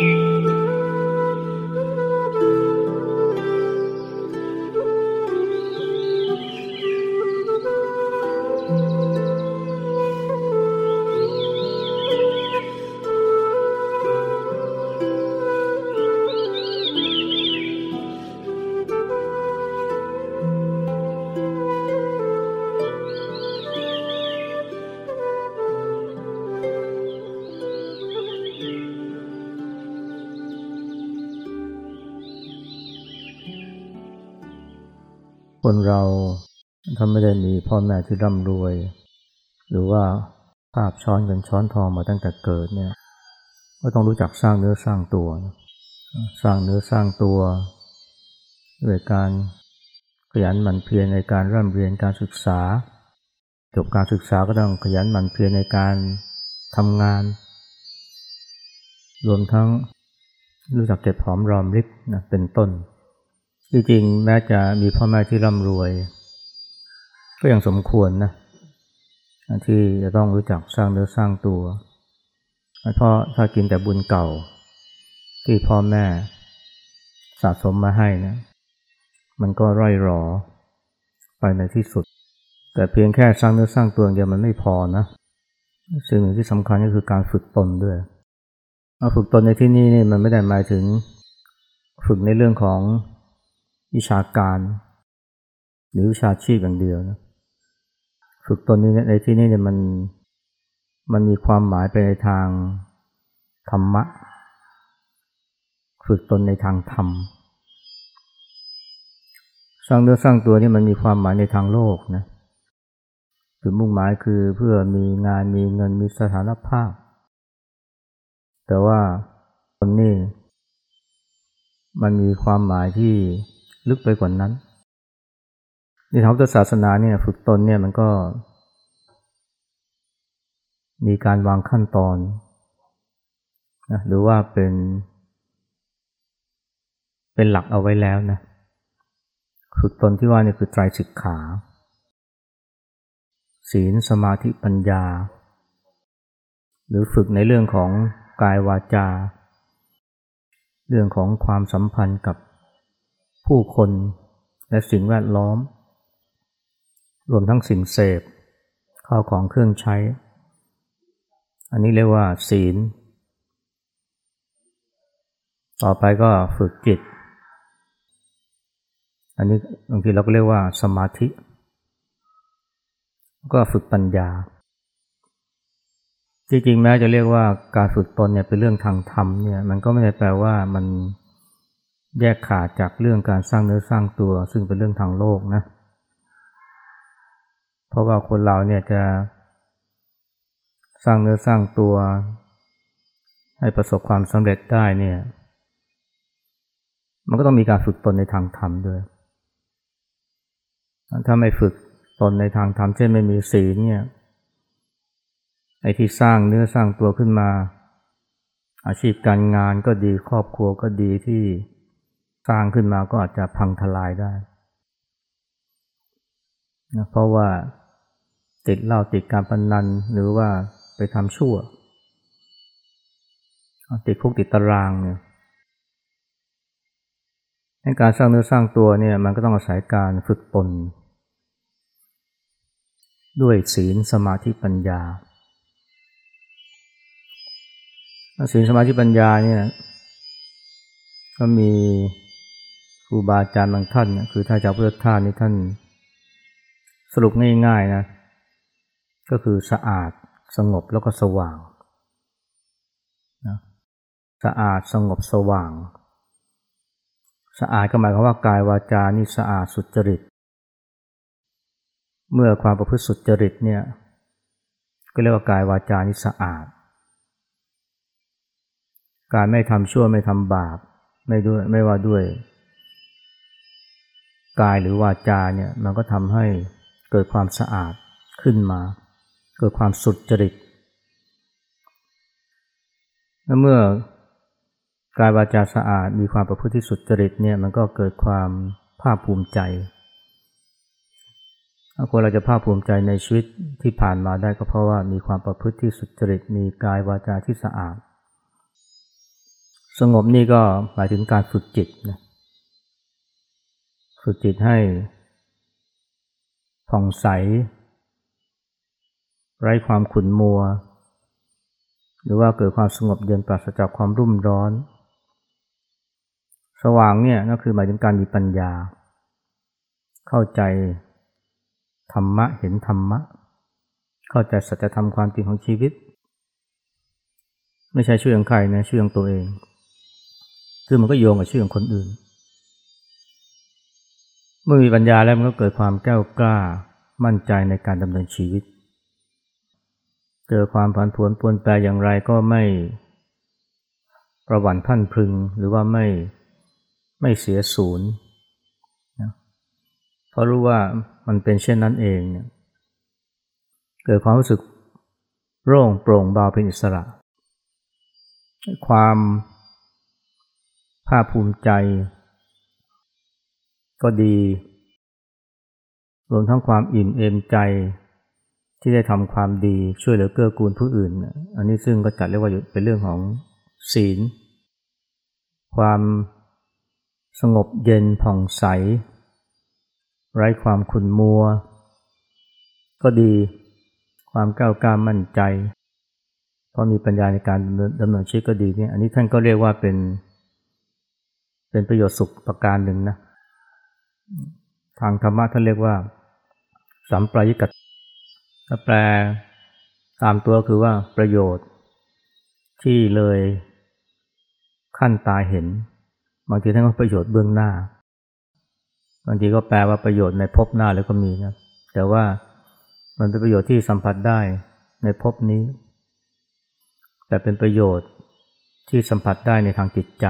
you. คนเราถ้าไม่ได้มีพ่อแม่ที่ร่ำรวย หรือว่าภาพช้อนเงินช้อนทองมาตั้งแต่เกิดเนี่ย ก็ต้องรู้จักสร้างเนื้อสร้างตัว สร้างเนื้อสร้างตัวด้วยการขยันหมั่นเพียรในการร่ำเรียนการศึกษาจบการศึกษาก็ต้องขยันหมั่นเพียรในการทำงาน รวมทั้งรู้จักเก็บหอมรอมริบนะเป็นต้น จริงๆแม้จะมีพ่อแม่ที่ร่ำรวย ก็ยังสมควรนะที่จะต้องรู้จักสร้างเนื้อสร้างตัวเพราะถ้ากินแต่บุญเก่า ที่พ่อแม่สะสมมาให้นะมันก็ร่อยรอไปในที่สุด แต่เพียงแค่สร้างเนื้อสร้างตัวย่างเดียวมันไม่พอนะสิ่งหนึ่งที่สำคัญก็คือการฝึกตนด้วยเอาฝึกตนในที่นี้นี่มันไม่ได้หมายถึงฝึกในเรื่องของ วิชาการ หรือวิชาชีพอย่างเดียวนะฝึกตนนี้ในที่นี้เนี่ยมันมันมีความหมายไปในทางธรรมะ ฝึกตนในทางธรรม สร้างเนื้อสร้างตัวนี่มันมีความหมายในทางโลกนะจุดมุ่งหมายคือเพื่อมีงานมีเงินมีสถานภาพ แต่ว่าคนนี้มันมีความหมายที่ ลึกไปกว่านั้นในทางพุทธศาสนาเนี่ยฝึกตนเนี่ยมันก็ มีการวางขั้นตอนนะหรือว่าเป็น เป็นหลักเอาไว้แล้วนะฝึกตนที่ว่านี่คือไตรสิกขา ศีลสมาธิปัญญา หรือฝึกในเรื่องของกายวาจา เรื่องของความสัมพันธ์กับ ผู้คนและสิ่งแวดล้อม รวมทั้งสิ่งเสพข้าวของเครื่องใช้ อันนี้เรียกว่าศีล ต่อไปก็ฝึกจิต อันนี้บางทีเราก็เรียกว่าสมาธิ ก็ฝึกปัญญา จริงๆแม้จะเรียกว่าการฝึกตนเนี่ยเป็นเรื่องทางธรรมเนี่ยมันก็ไม่ได้แปลว่ามัน แยกขาดจากเรื่องการสร้างเนื้อสร้างตัว ซึ่งเป็นเรื่องทางโลกนะ เพราะว่าคนเราเนี่ยจะสร้างเนื้อสร้างตัว ให้ประสบความสำเร็จได้เนี่ย มันก็ต้องมีการฝึกตนในทางธรรมด้วย ถ้าไม่ฝึกตนในทางธรรมเช่นไม่มีศีลเนี่ยไอ้ที่สร้างเนื้อสร้างตัวขึ้นมา อาชีพการงานก็ดีครอบครัวก็ดีที่ สร้างขึ้นมาก็อาจจะพังทลายได้นะเพราะว่าติดเหล้าติดการพนนันหรือว่าไปทำชั่ว ติดคุกติดตารางเนี่ยในการสร้างเนื้อสร้างตัวเนี่ยมันก็ต้องอาศัยการฝึกตนด้วยศีลสมาธิปัญญาศีลสมาธิปัญญาเนี่ยก็มี ครูบาอาจารย์บางท่านคือถ้าจะเพื่อท่านนี่ท่าน สรุปง่ายๆนะ ก็คือสะอาดสงบแล้วก็สว่างนะสะอาดสงบสว่าง สะอาดก็หมายความว่ากายวาจานี่สะอาดสุจริต เมื่อความประพฤติสุจริตเนี่ยก็เรียกว่ากายวาจานี่สะอาด การไม่ทำชั่วไม่ทำบาปไม่ด้วยไม่ว่าด้วย กายหรือวาจาเนี่ยมันก็ทำให้เกิดความสะอาดขึ้นมา เกิดความสุดจริตและเมื่อกายวาจาสะอาดมีความประพฤติที่สุดจริตเนี่ยมันก็เกิดความภาคภูมิใจคนเราจะภาคภูมิใจในชีวิตที่ผ่านมาได้ก็เพราะว่ามีความประพฤติที่สุจริตมีกายวาจาที่สะอาดสสงบนี่ก็หมายถึงการฝึกจิตนะ ฝึกจิตให้ผ่องใส ไร้ความขุ่นมัว หรือว่าเกิดความสงบเย็นปราศจากความรุ่มร้อน สว่างเนี่ยก็คือหมายถึงการมีปัญญา เข้าใจธรรมะเห็นธรรมะ เข้าใจสัจธรรมความจริงของชีวิต ไม่ใช่ช่วยของใครนะช่วยของตัวเอง คือมันก็โยงกับชื่อของคนอื่น เมื่อมีปัญญาแล้วมันก็เกิดความแก้วกล้ามั่นใจในการดำเนินชีวิต เจอความผันผวนปวนแปรอย่างไรก็ไม่ประวันท่านพึงหรือว่าไม่ไม่เสียศูนย์นะเพราะรู้ว่ามันเป็นเช่นนั้นเองเนี่ยเกิดความรู้สึกโล่งโปร่งเบาเป็นอิสระ ความภาคภูมิใจ ก็ดี รวมทั้งความอิ่มเอมใจ ที่ได้ทำความดีช่วยเหลือเกื้อกูลผู้อื่น อันนี้ซึ่งก็จัดเรียกว่าเป็นเรื่องของศีล ความสงบเย็นผ่องใส ไร้ความขุ่นมัว ก็ดีความก้าวกล้ามั่นใจ เพราะมีปัญญาในการดำเนินชีวิตก็ดีเนี่ยอันนี้ท่านก็เรียกว่าเป็น เป็นประโยชน์สุขประการหนึ่งนะ ทางธรรมะท่านเรียกว่า สัมปรายิกถ้าแปลตามตัวคือว่าประโยชน์ ที่เลยขั้นตาเห็นบางทีท่านก็ประโยชน์เบื้องหน้าบางทีก็แปลว่าประโยชน์ในภพหน้าแล้วก็มีนะแต่ว่ามันเป็นประโยชน์ที่สัมผัสได้ในภพนี้ แต่เป็นประโยชน์ที่สัมผัสได้ในทางจิตใจ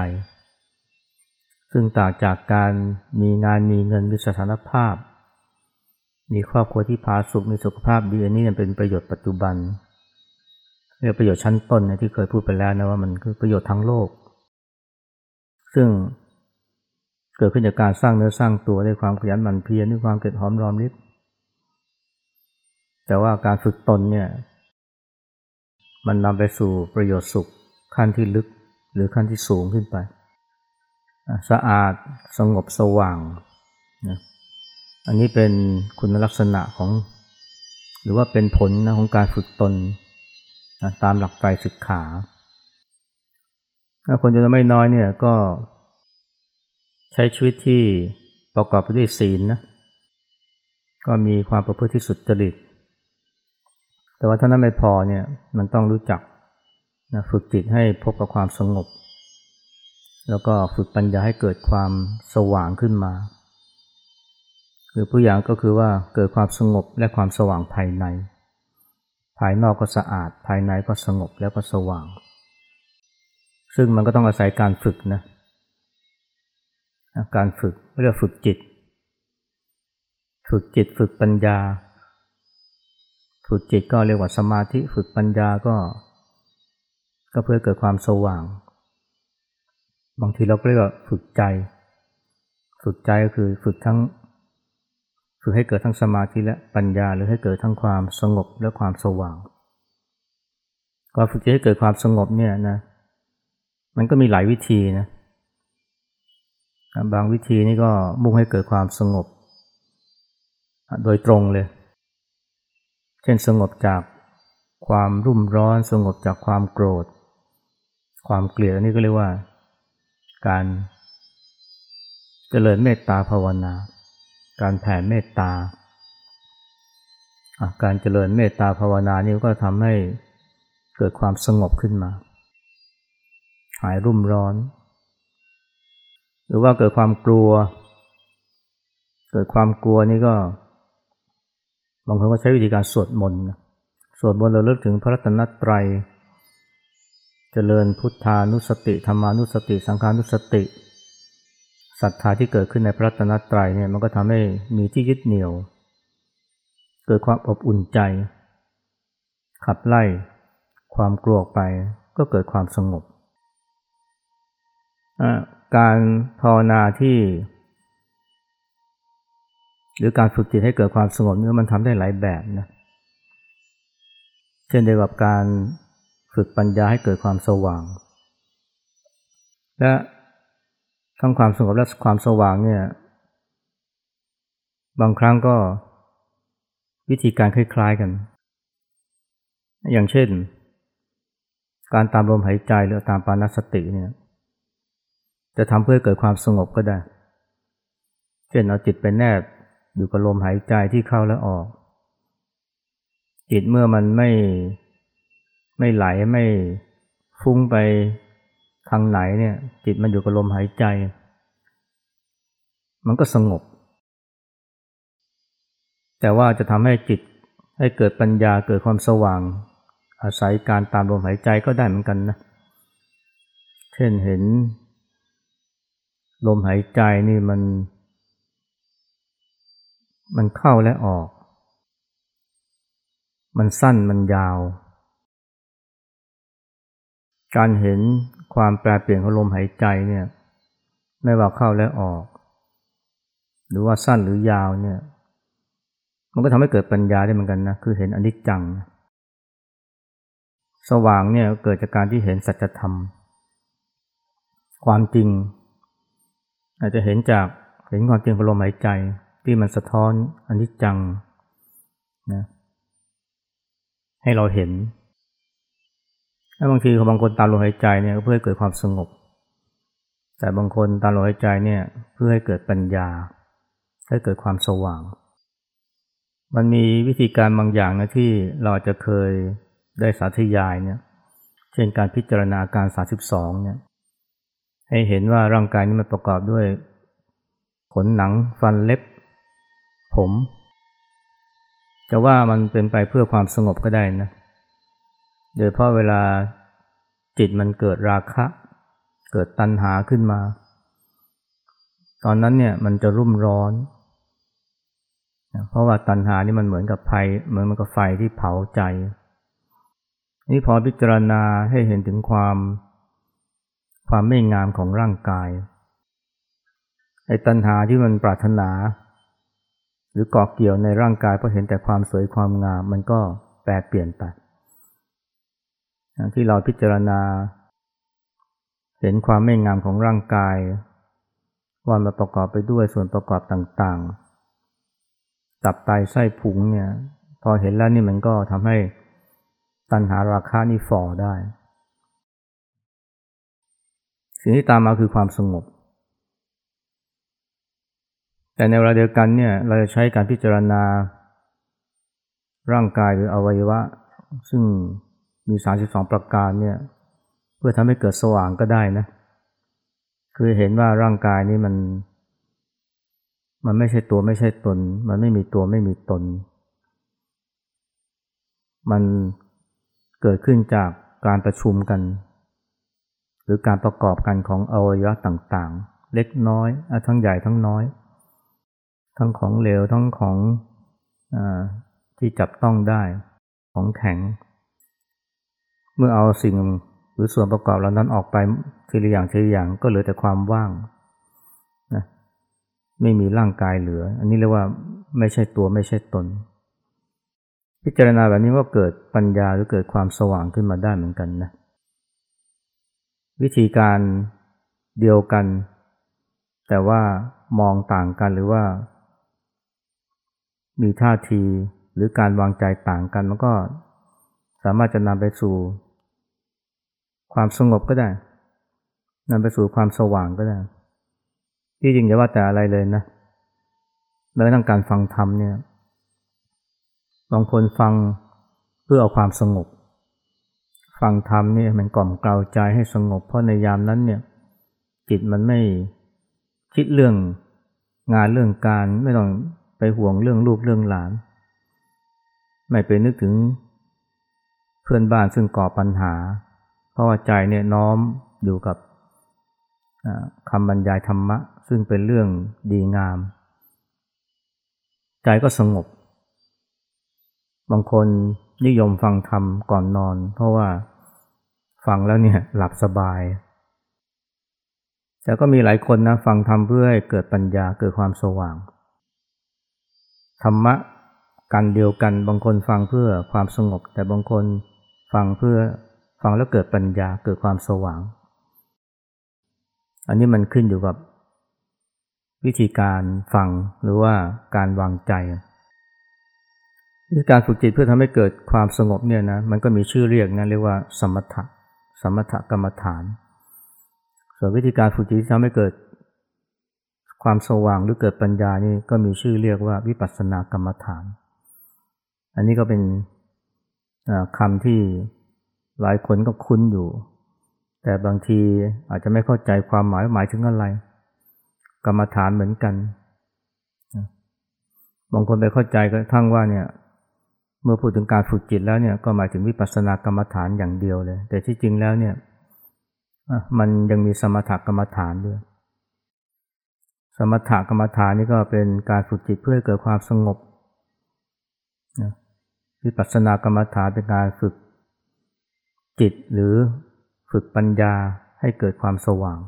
ซึ่งต่างจากการมีงานมีเงินมีสถานภาพ มีครอบครัวที่พาสุขมีสุขภาพดีอันนี้เป็นประโยชน์ปัจจุบันเรียกประโยชน์ชั้นต้นนะที่เคยพูดไปแล้วนะว่ามันคือประโยชน์ทั้งโลก ซึ่งเกิดขึ้นจากการสร้างเนื้อสร้างตัวด้วยความขยันหมั่นเพียรด้วยความเก็บหอมรอมริบแต่ว่าการฝึกตนเนี่ย มันนำไปสู่ประโยชน์สุขขั้นที่ลึกหรือขั้นที่สูงขึ้นไป สะอาดสงบสว่างนะอันนี้เป็นคุณลักษณะของ หรือว่าเป็นผลนะของการฝึกตนนะตามหลักไตรศึกขาถ้าคนจะไม่น้อยเนี่ยก็ใช้ชีวิตที่ประกอบไปด้วยศีลนะก็มีความประพฤติที่สุดจริต แต่ว่าถ้านั้นไม่พอเนี่ยมันต้องรู้จักนะฝึกจิตให้พบกับความสงบ แล้วก็ฝึกปัญญาให้เกิดความสว่างขึ้นมาคือผู้อย่างก็คือว่าเกิดความสงบและความสว่างภายใน ภายนอกก็สะอาด ภายในก็สงบแล้วก็สว่าง ซึ่งมันก็ต้องอาศัยการฝึกนะการฝึกเรียกฝึกจิต ฝึกจิตฝึกปัญญา ฝึกจิตก็เรียกว่าสมาธิ ฝึกปัญญาก็ ก็เพื่อเกิดความสว่าง บางทีเราก็เรียกว่าฝึกใจ ฝึกใจก็คือฝึกทั้ง ฝึกให้เกิดทั้งสมาธิและปัญญา หรือให้เกิดทั้งความสงบและความสว่างการฝึกใจให้เกิดความสงบเนี่ยนะ มันก็มีหลายวิธีนะ บางวิธีนี่ก็มุ่งให้เกิดความสงบ โดยตรงเลย เช่นสงบจากความรุ่มร้อน สงบจากความโกรธ ความเกลียดอันนี้ก็เรียกว่า การเจริญเมตตาภาวนา การแผ่เมตตา การเจริญเมตตาภาวนานี่ก็ทำให้เกิดความสงบขึ้นมา หายรุ่มร้อน หรือว่าเกิดความกลัว เกิดความกลัวนี่ก็บางคนก็ใช้วิธีการสวดมนต์สวดมนต์เราเลิกถึงพระรัตนตรัย เจริญพุทธานุสติธรรมานุสติ สังขานุสติศรัทธาที่เกิดขึ้นในพระรัตนตรัยเนี่ยมันก็ทำให้มีที่ยึดเหนี่ยว เกิดความอบอุ่นใจ ขับไล่ความกลัวไปก็เกิดความสงบ การภาวนาที่ หรือการฝึกจิตให้เกิดความสงบนี่มันทำได้หลายแบบนะเช่นเดียวกับการ ฝึกปัญญาให้เกิดความสว่าง และทั้งความสงบและความสว่างเนี่ย บางครั้งก็วิธีการคล้ายๆกัน อย่างเช่น การตามลมหายใจหรือตามปานสติเนี่ย จะทำเพื่อเกิดความสงบก็ได้ เช่นเอาจิตไปแนบอยู่กับลมหายใจที่เข้าและออก จิตเมื่อมันไม่ ไม่ไหลไม่ฟุ้งไปทางไหนเนี่ย จิตมันอยู่กับลมหายใจ มันก็สงบ แต่ว่าจะทำให้จิตให้เกิดปัญญาเกิดความสว่าง อาศัยการตามลมหายใจก็ได้เหมือนกันนะ เช่นเห็น ลมหายใจนี่มัน มันเข้าและออก มันสั้นมันยาว การเห็นความแปรเปลี่ยนของลมหายใจเนี่ยไม่ว่าเข้าและออก หรือว่าสั้นหรือยาวเนี่ย มันก็ทำให้เกิดปัญญาได้เหมือนกันนะคือเห็นอนิจจัง สว่างเนี่ยเกิดจากการที่เห็นสัจธรรม ความจริง อาจจะเห็นจากเห็นความจริงของลมหายใจที่มันสะท้อนอนิจจังนะให้เราเห็น ถ้าบางทีบางคนตามลมหายใจเนี่ยเพื่อให้เกิดความสงบ แต่บางคนตามลมหายใจเนี่ยเพื่อให้เกิดปัญญา ให้เกิดความสว่าง มันมีวิธีการบางอย่างนะที่เราจะเคยได้สาธยายเนี่ย เช่นการพิจารณาการ 32 เนี่ย ให้เห็นว่าร่างกายนี้มันประกอบด้วย ขนหนังฟันเล็บ ผมจะว่ามันเป็นไปเพื่อความสงบก็ได้นะ โดยเพราะเวลาจิตมันเกิดราคะ เกิดตัณหาขึ้นมา ตอนนั้นเนี่ยมันจะรุ่มร้อน เพราะว่าตัณหานี่มันเหมือนกับไฟเหมือนมันกับไฟที่เผาใจ นี่พอพิจารณาให้เห็นถึงความความไม่งามของร่างกาย ไอ้ตัณหาที่มันปรารถนา หรือเกาะเกี่ยวในร่างกายเพราะเห็นแต่ความสวยความงาม มันก็แปรเปลี่ยนไป ที่เราพิจารณา เห็นความไม่งามของร่างกายว่ามันประกอบไปด้วยส่วนประกอบต่างๆ ตับไตไส้พุงเนี่ย พอเห็นแล้วนี่มันก็ทำให้ตัณหาราคานี่ฝ่อได้ สิ่งที่ตามมาคือความสงบ แต่ในเวลาเดียวกันเนี่ยเราจะใช้การพิจารณา ร่างกายหรืออวัยวะ ซึ่ง มีสาสิบสองประการเนี่ยเพื่อทำให้เกิดสว่างก็ได้นะ คือเห็นว่าร่างกายนี้มัน มันไม่ใช่ตัวไม่ใช่ตน มันไม่มีตัวไม่มีตน มันเกิดขึ้นจากการประชุมกัน หรือการประกอบกันของอวัยวะต่างๆ เล็กน้อยทั้งใหญ่ทั้งน้อย ทั้งของเหลวทั้งของอที่จับต้องได้ของแข็ง มื่อเอาสิ่งหรือส่วนประกอบเหล่านั้นออกไปทีละอย่างทีละอย่างก็เหลือแต่ความว่างนะไม่มีร่างกายเหลือ อันนี้เรียกว่าไม่ใช่ตัวไม่ใช่ตน พิจารณาแบบนี้ว่าเกิดปัญญาหรือเกิดความสว่างขึ้นมาได้เหมือนกันนะวิธีการเดียวกัน แต่ว่ามองต่างกันหรือว่า มีท่าทีหรือการวางใจต่างกันมันก็สามารถจะนำไปสู่ ความสงบก็ได้นำไปสู่ความสว่างก็ได้ ที่จริงอย่าว่าแต่อะไรเลยนะแม้กระทั่งการฟังธรรมเนี่ยบางคนฟังเพื่อเอาความสงบ ฟังธรรมเนี่ยมันกล่อมกล่าวใจให้สงบ เพราะในยามนั้นเนี่ย จิตมันไม่คิดเรื่องงานเรื่องการไม่ต้องไปห่วงเรื่องลูกเรื่องหลาน ไม่ไปนึกถึงเพื่อนบ้านซึ่งก่อปัญหา ราะว่าใจเนี่ยน้อมอยู่กับคำบรรยายธรรมะ ซึ่งเป็นเรื่องดีงาม ใจก็สงบ บางคนนิยมฟังธรรมก่อนนอน เพราะว่าฟังแล้วเนี่ยหลับสบาย แต่ก็มีหลายคนนะฟังธรรมเพื่อให้เกิดปัญญาเกิดความสว่าง ธรรมะกันเดียวกัน บางคนฟังเพื่อความสงบ แต่บางคนฟังเพื่อ ฟังแล้วเกิดปัญญาเกิดความสว่าง อันนี้มันขึ้นอยู่กับ วิธีการฟังหรือว่าการวางใจวิธีการฝึกจิตเพื่อทำให้เกิดความสงบเนี่ยนะมันก็มีชื่อเรียกนะเรียกว่า สมถะสมถกรรมฐาน ส่วนวิธีการฝึกจิตที่ทำให้เกิดความสว่างหรือเกิดปัญญานี่ก็มีชื่อเรียกว่าวิปัสสนากรรมฐาน อันนี้ก็เป็นคำที่ หลายคนก็คุ้นอยู่ แต่บางทีอาจจะไม่เข้าใจความหมายหมายถึงอะไร กรรมฐานเหมือนกันบางคนไปเข้าใจก็ทั้งว่าเนี่ย เมื่อพูดถึงการฝึกจิตแล้วเนี่ยก็หมายถึงวิปัสสนากรรมฐานอย่างเดียวเลย แต่ที่จริงแล้วเนี่ยมันยังมีสมถกรรมฐานด้วย สมถกรรมฐานนี่ก็เป็นการฝึกจิตเพื่อให้เกิดความสงบวิปัสสนากรรมฐานเป็นการฝึก จิตหรือฝึกปัญญาให้เกิดความสว่าง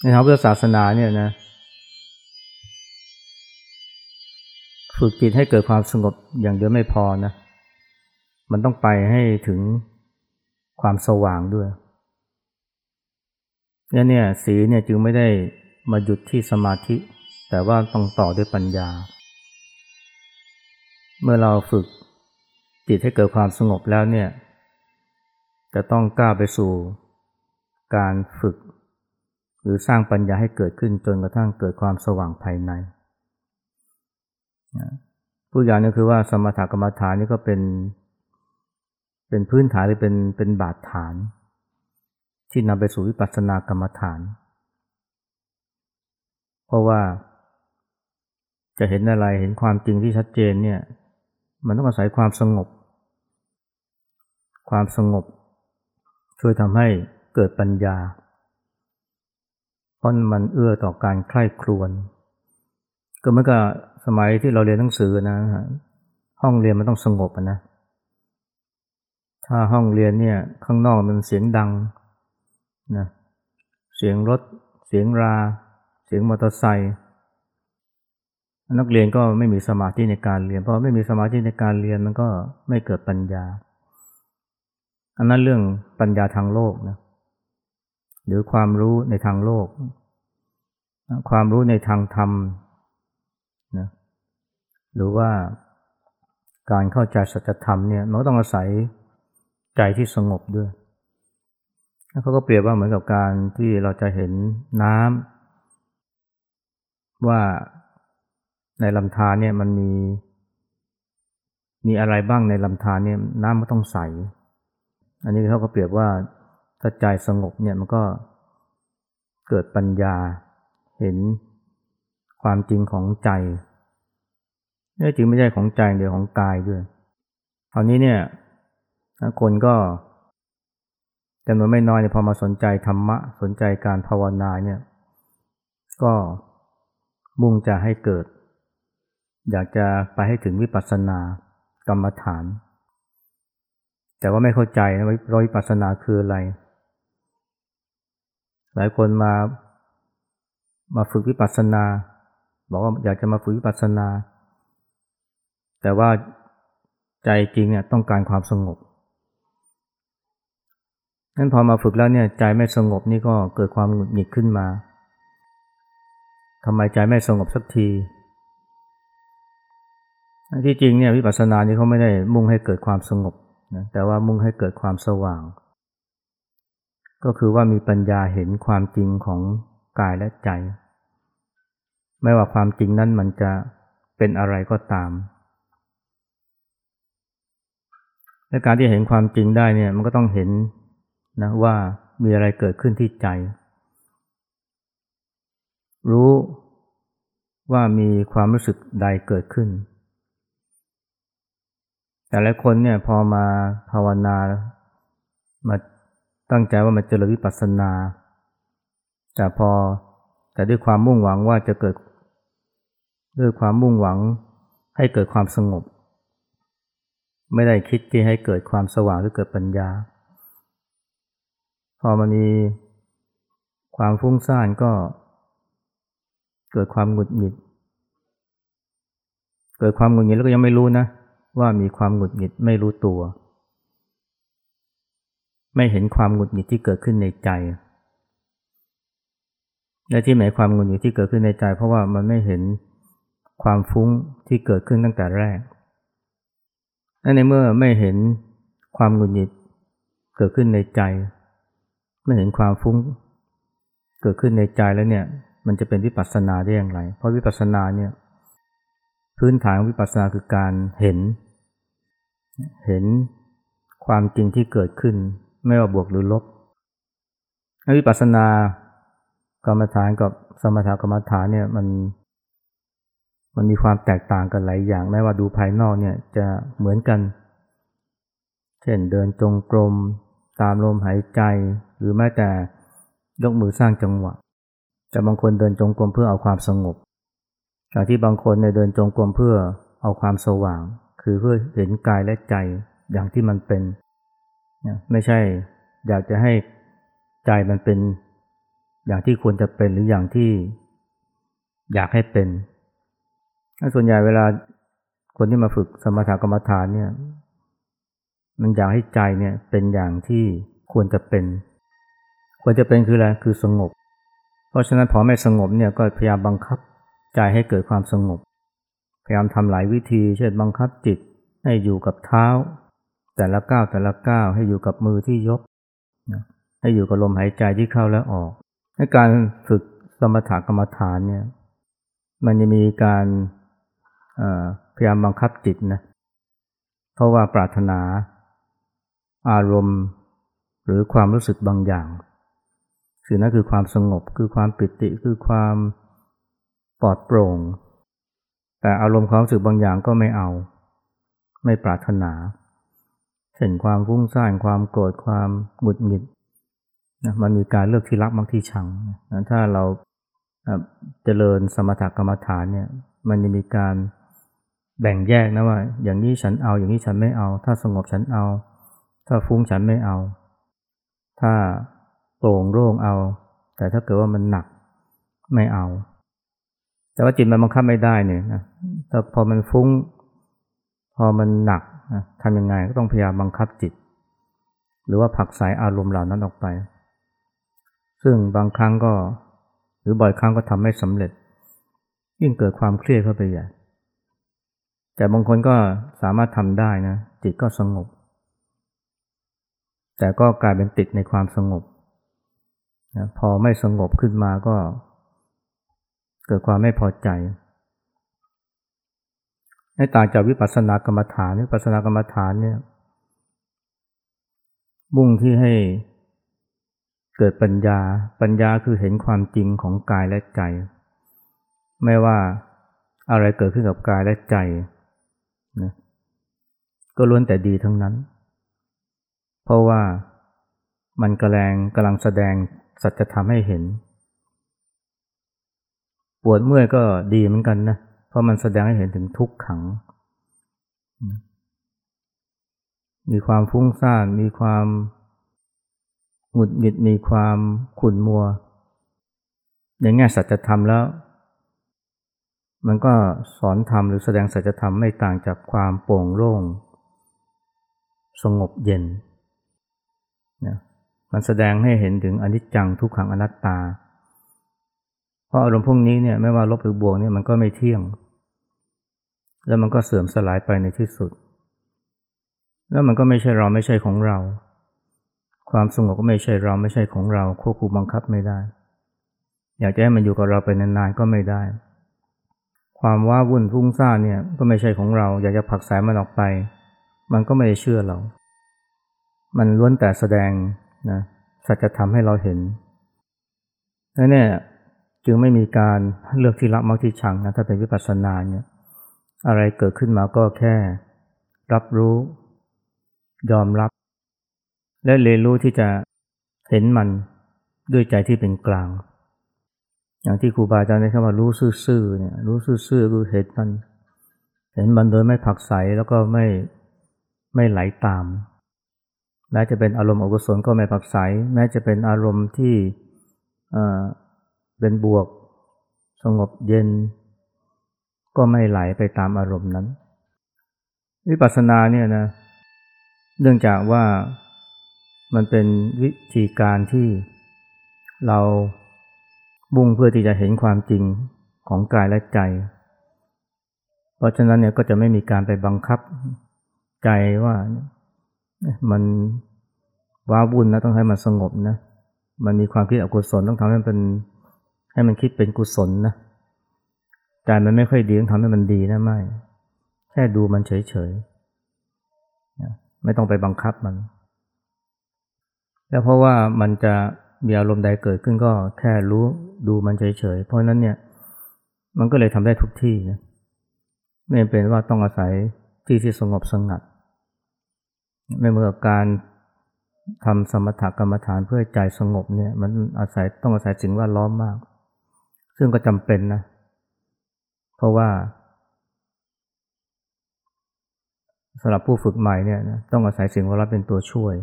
ในทางพุทธศาสนาเนี่ยนะ ฝึกจิตให้เกิดความสงบอย่างเดียวไม่พอนะ มันต้องไปให้ถึงความสว่างด้วยนี่เนี่ยสีเนี่ยจึงไม่ได้มาหยุดที่สมาธิ แต่ว่าต้องต่อด้วยปัญญา เมื่อเราฝึก จิตให้เกิดความสงบแล้วเนี่ยจะต้องกล้าไปสู่การฝึก หรือสร้างปัญญาให้เกิดขึ้นจนกระทั่งเกิดความสว่างภายในผู้อย่างนี้คือว่าสมถกรรมฐานนี่ก็เป็น เป็นพื้นฐานหรือเป็นเป็นบาดฐาน ที่นำไปสู่วิปัสสนากรรมฐาน เพราะว่าจะเห็นอะไรเห็นความจริงที่ชัดเจนเนี่ย มันต้องอาศัยความสงบ ความสงบ ช่วยทำให้เกิดปัญญา เพราะมันเอื้อต่อการใคร่ครวญก็เมื่อกับสมัยที่เราเรียนหนังสือนะห้องเรียนมันต้องสงบนะ ถ้าห้องเรียนเนี่ยข้างนอกมันเสียงดังนะเสียงรถ เสียงรา เสียงมอเตอร์ไซค์นักเรียนก็ไม่มีสมาธิในการเรียน เพราะไม่มีสมาธิในการเรียนมันก็ไม่เกิดปัญญา อันนั้นเรื่องปัญญาทางโลกนะหรือความรู้ในทางโลก ความรู้ในทางธรรมนะหรือว่าการเข้าใจสัจธรรมเนี่ยมันก็ต้องอาศัยใจที่สงบด้วยเขาก็เปรียบว่าเหมือนกับการที่เราจะเห็นน้ำว่าในลำธารเนี่ยมันมี มีอะไรบ้างในลำธารเนี่ยน้ำก็ต้องใส อันนี้เขาก็เปรียบว่าถ้าใจสงบเนี่ยมันก็เกิดปัญญาเห็นความจริงของใจนี่จริงไม่ใช่ของใจเดียวของกายด้วยคราวนี้เนี่ยคนก็จำนวนไม่น้อยเนี่ยพอมาสนใจธรรมะสนใจการภาวนาเนี่ยก็มุ่งจะให้เกิด อยากจะไปให้ถึงวิปัสสนากรรมฐาน แต่ว่าไม่เข้าใจนะว่าวิปัสสนาคืออะไร หลายคนมามาฝึกวิปัสสนา บอกว่าอยากจะมาฝึกวิปัสสนา แต่ว่าใจจริงเนี่ยต้องการความสงบนั้นพอมาฝึกแล้วเนี่ยใจไม่สงบนี่ก็เกิดความหงุดหงิดขึ้นมาทำไมใจไม่สงบสักทีที่จริงเนี่ยวิปัสสนานี่เขาไม่ได้มุ่งให้เกิดความสงบ นะแต่ว่ามุ่งให้เกิดความสว่าง ก็คือว่ามีปัญญาเห็นความจริงของกายและใจ ไม่ว่าความจริงนั้นมันจะเป็นอะไรก็ตามและการที่เห็นความจริงได้เนี่ยมันก็ต้องเห็นนะว่ามีอะไรเกิดขึ้นที่ใจ รู้ว่ามีความรู้สึกใดเกิดขึ้น แต่หลายคนเนี่ยพอมาภาวนามาตั้งใจว่ามันเจริญวิปัสสนา แต่พอแต่ด้วยความมุ่งหวังว่าจะเกิด ด้วยความมุ่งหวังให้เกิดความสงบ ไม่ได้คิดที่ให้เกิดความสว่างหรือเกิดปัญญา พอมันมีความฟุ้งซ่านก็เกิดความหงุดหงิด เกิดความหงุดหงิดแล้วก็ยังไม่รู้นะ ว่ามีความหงุดหงิดไม่รู้ตัว ไม่เห็นความหงุดหงิดที่เกิดขึ้นในใจ และที่หมายความหงุดหงิดที่เกิดขึ้นในใจ เพราะว่ามันไม่เห็นความฟุ้งที่เกิดขึ้นตั้งแต่แรกและในเมื่อไม่เห็นความหงุดหงิดเกิดขึ้นในใจ ไม่เห็นความฟุ้ง เกิดขึ้นในใจแล้วเนี่ย มันจะเป็นวิปัสสนาได้อย่างไร เพราะวิปัสสนาเนี่ยพื้นฐานของวิปัสสนาคือการเห็น เห็นความจริงที่เกิดขึ้น ไม่ว่าบวกหรือลบวิปัสสนากรรมฐานกับสมถกรรมฐานเนี่ยมัน มันมีความแตกต่างกันหลายอย่าง แม้ว่าดูภายนอกเนี่ยจะเหมือนกัน เช่นเดินจงกรมตามลมหายใจ หรือแม้แต่ยกมือสร้างจังหวะ แต่บางคนเดินจงกรมเพื่อเอาความสงบแต่ที่บางคนเนี่ยเดินจงกรมเพื่อเอาความสว่าง คือเพื่อเห็นกายและใจอย่างที่มันเป็นไม่ใช่อยากจะให้ใจมันเป็น อย่างที่ควรจะเป็นหรืออย่างที่อยากให้เป็นส่วนใหญ่เวลาคนที่มาฝึกสมถกรรมฐานเนี่ย มันอยากให้ใจเนี่ยเป็นอย่างที่ควรจะเป็น ควรจะเป็นคืออะไรคือสงบ เพราะฉะนั้นพอไม่สงบเนี่ยก็พยายามบังคับใจให้เกิดความสงบ พยายามทำหลายวิธี เช่นบังคับจิตให้อยู่กับเท้า แต่ละก้าวแต่ละก้าวให้อยู่กับมือที่ยกให้อยู่กับลมหายใจที่เข้าและออกในการฝึกสมถกรรมฐานเนี่ย มันจะมีการพยายามบังคับจิตนะเพราะว่าปรารถนา อารมณ์หรือความรู้สึกบางอย่างคือนั่นคือความสงบคือความปิติคือความปลอดโปร่ง แต่อารมณ์ความรู้สึกบางอย่างก็ไม่เอา ไม่ปรารถนาเช่นความฟุ้งซ่านความโกรธความหงุดหงิดนะมันมีการเลือกที่รักมักที่ชังนะถ้าเราเจริญสมถกรรมฐานเนี่ยมันจะมีการแบ่งแยกนะว่า อย่างนี้ฉันเอาอย่างนี้ฉันไม่เอา ถ้าสงบฉันเอา ถ้าฟุ้งฉันไม่เอา ถ้าโปร่งโล่งเอา แต่ถ้าเกิดว่ามันหนักไม่เอา แต่ว่าจิตมันบังคับไม่ได้เนี่ยนะแต่พอมันฟุ้ง พอมันหนักนะทำยังไงก็ต้องพยายามบังคับจิต หรือว่าผักสายอารมณ์เหล่านั้นออกไป ซึ่งบางครั้งก็หรือบ่อยครั้งก็ทำไม่สำเร็จ ยิ่งเกิดความเครียดเข้าไปใหญ่แต่บางคนก็สามารถทำได้นะ จิตก็สงบ แต่ก็กลายเป็นติดในความสงบนะพอไม่สงบขึ้นมาก็ เกิดความไม่พอใจให้ต่างจากวิปัสสนากรรมฐานวิปัสสนากรรมฐานเนี่ยมุ่งที่ให้เกิดปัญญา ปัญญาคือเห็นความจริงของกายและใจ ไม่ว่าอะไรเกิดขึ้นกับกายและใจนะก็ล้วนแต่ดีทั้งนั้น เพราะว่ามันกำลังกำลังแสดงสัจธรรมให้เห็น ปวดเมื่อยก็ดีเหมือนกันนะ เพราะมันแสดงให้เห็นถึงทุกขัง มีความฟุ้งซ่าน มีความหงุดหงิด มีความขุ่นมัว อย่างงี้สัจธรรมแล้ว มันก็สอนธรรมหรือแสดงสัจธรรมไม่ต่างจากความโปร่งโล่ง สงบเย็นนะมันแสดงให้เห็นถึงอนิจจังทุกขังอนัตตา เพราะอารมณ์พวกนี้เนี่ยไม่ว่าลบหรือบวกเนี่ยมันก็ไม่เที่ยง แล้วมันก็เสื่อมสลายไปในที่สุด แล้วมันก็ไม่ใช่เราไม่ใช่ของเรา ความสงบก็ไม่ใช่เราไม่ใช่ของเรา ควบคุมบังคับไม่ได้ อยากจะให้มันอยู่กับเราไปนานๆก็ไม่ได้ ความว้าวุ่นฟุ้งซ่านเนี่ยก็ไม่ใช่ของเรา อยากจะผักสายมันออกไป มันก็ไม่ได้เชื่อเรา มันล้วนแต่แสดงนะสัจธรรมให้เราเห็นและเนี่ย จึงไม่มีการเลือกที่รักมักที่ชังนะถ้าเป็นวิปัสสนาเนี่ยอะไรเกิดขึ้นมาก็แค่ รับรู้ ยอมรับ และเรียนรู้ที่จะเห็นมันด้วยใจที่เป็นกลาง อย่างที่ครูบาอาจารย์ได้คำว่ารู้ซื่อๆเนี่ยรู้ซื่อๆคือเห็นมันเห็นมันโดยไม่ผักใสแล้วก็ไม่ไม่ไหลาตาม แม้จะเป็นอารมณ์อกุศลก็ไม่ผักใสแม้จะเป็นอารมณ์ที่ เป็นบวก สงบเย็น ก็ไม่ไหลไปตามอารมณ์นั้น วิปัสสนาเนี่ยนะ เนื่องจากว่ามันเป็นวิธีการที่เราบุ่งเพื่อที่จะเห็นความจริงของกายและใจ เพราะฉะนั้นเนี่ยก็จะไม่มีการไปบังคับใจว่ามันว้าวุ่นนะต้องให้มันสงบนะ มันมีความคิดอกุศลต้องทำให้มันเป็น ให้มันคิดเป็นกุศลนะใจมันไม่ค่อยดีต้องทำให้มันดีนะไม่แค่ดูมันเฉยๆไม่ต้องไปบังคับมัน แล้วเพราะว่ามันจะมีอารมณ์ใดเกิดขึ้นก็แค่รู้ดูมันเฉยๆเพราะนั้นเนี่ย มันก็เลยทำได้ทุกที่นะไม่เป็นว่าต้องอาศัยที่ที่สงบสงัด ไม่เหมือนกับการทำสมถกรรมฐานเพื่อใจสงบเนี่ย มันอาศัยต้องอาศัยสิ่งแวดล้อมมาก ซึ่งก็จำเป็นนะ เพราะว่าสำหรับผู้ฝึกใหม่เนี่ยต้องอาศัยสิ่งแวดล้อมเป็นตัวช่วย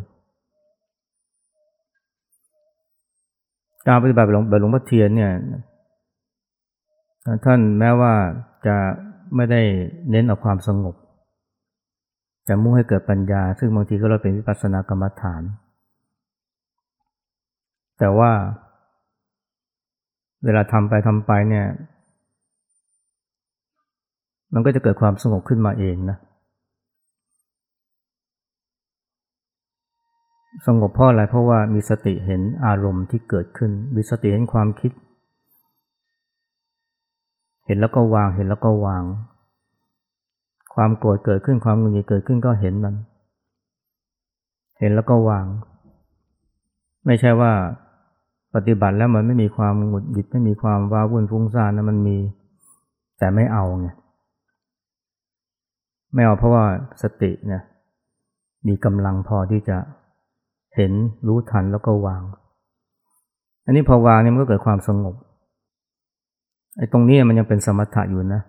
การปฏิบัติแบบหลวงพ่อเทียนเนี่ยท่านแม้ว่าจะไม่ได้เน้นเอาความสงบ จะมุ่งให้เกิดปัญญา ซึ่งบางทีก็เราเป็นวิปัสสนากรรมฐาน แต่ว่า เวลาทำไปทำไปเนี่ย มันก็จะเกิดความสงบขึ้นมาเองนะ สงบเพราะอะไรเพราะว่ามีสติเห็นอารมณ์ที่เกิดขึ้น มีสติเห็นความคิด เห็นแล้วก็วาง เห็นแล้วก็วาง ความโกรธเกิดขึ้น ความงุนงิดเกิดขึ้นก็เห็นมัน เห็นแล้วก็วาง ไม่ใช่ว่า ปฏิบัติแล้วมันไม่มีความหงุดหงิดไม่มีความว้าวุ่นฟุ้งซ่านนะมันมี แต่ไม่เอาไงไม่เอาเพราะว่าสติเนี่ยมีกำลังพอที่จะเห็นรู้ทันแล้วก็วาง อันนี้พอวางเนี่ยมันก็เกิดความสงบไอ้ตรงนี้มันยังเป็นสมถะอยู่นะ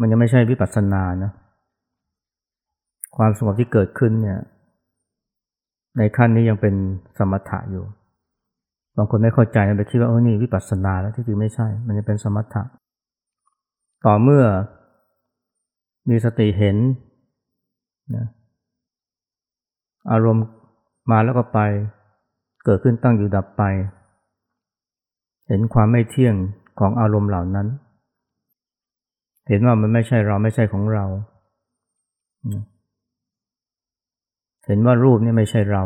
มันยังไม่ใช่วิปัสสนานะ ความสงบที่เกิดขึ้นเนี่ย ในขั้นนี้ยังเป็นสมถะอยู่ บางคนไม่เข้าใจไปคิดว่าโอ้นี่วิปัสสนาแล้วที่จริงไม่ใช่ มันจะเป็นสมถะต่อเมื่อมีสติเห็นนะอารมณ์มาแล้วก็ไป เกิดขึ้นตั้งอยู่ดับไป เห็นความไม่เที่ยงของอารมณ์เหล่านั้น เห็นว่ามันไม่ใช่เราไม่ใช่ของเรา เห็นว่ารูปนี่ไม่ใช่เรา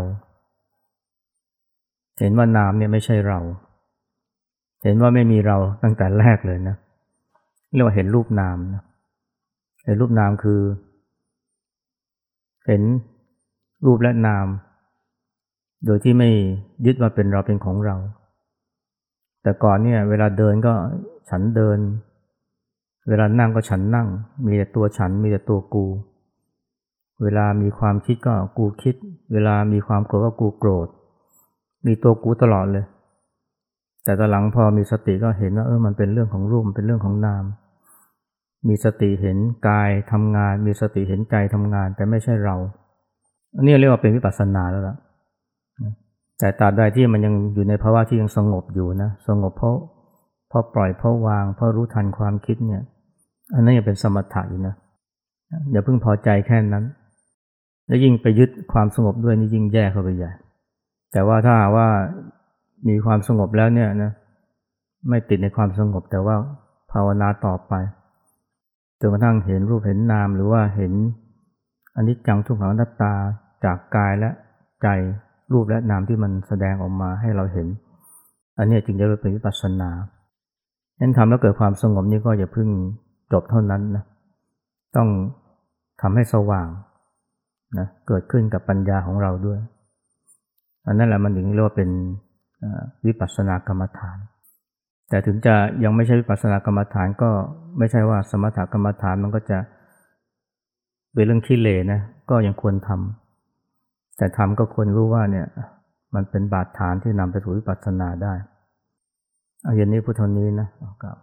เห็นว่านามเนี่ยไม่ใช่เรา เห็นว่าไม่มีเราตั้งแต่แรกเลยนะ เรียกว่าเห็นรูปนามนะเห็นรูปนามคือ เห็นรูปและนาม โดยที่ไม่ยึดว่าเป็นเราเป็นของเรา แต่ก่อนเนี่ยเวลาเดินก็ฉันเดิน เวลานั่งก็ฉันนั่ง มีแต่ตัวฉันมีแต่ตัวกู เวลามีความคิดก็กูคิด เวลามีความโกรธก็กูโกรธ มีตัวกูตลอดเลย แต่ตอนหลังพอมีสติก็เห็นว่าเออมันเป็นเรื่องของรูปเป็นเรื่องของนาม มีสติเห็นกายทำงาน มีสติเห็นใจทำงาน แต่ไม่ใช่เรา อันนี้เรียกว่าเป็นวิปัสสนาแล้วล่ะแต่ตราบใดที่มันยังอยู่ในภาวะที่ยังสงบอยู่นะสงบเพราะเพราะปล่อยเพราะวางเพราะรู้ทันความคิดเนี่ย อันนั้นยังเป็นสมถะอยู่นะอย่าเพิ่งพอใจแค่นั้น แล้วยิ่งไปยึดความสงบด้วยนี่ยิ่งแย่เข้าไปใหญ่ แต่ว่าถ้าว่ามีความสงบแล้วเนี่ยนะไม่ติดในความสงบแต่ว่าภาวนาต่อไปจนกระทั่งเห็นรูปเห็นนามหรือว่าเห็นอันนี้จังทุกขังนัตตาจากกายและใจรูปและนามที่มันแสดงออกมาให้เราเห็น อันนี้จึงจะเรียกเป็นวิปัสสนาเน้นทำแล้วเกิดความสงบนี่ก็อย่าพึ่งจบเท่านั้นนะต้องทำให้สว่างนะเกิดขึ้นกับปัญญาของเราด้วย อันนั้นแหละมันถึงเรียกว่าเป็นวิปัสสนากรรมฐาน แต่ถึงจะยังไม่ใช่วิปัสสนากรรมฐานก็ไม่ใช่ว่าสมถกรรมฐานมันก็จะเป็นเรื่องขี้เลนะก็ยังควรทำแต่ทำก็ควรรู้ว่าเนี่ยมันเป็นบาดฐานที่นำไปสู่วิปัสสนาได้เอาเย็นนี้พุทธนี้นะกล่าว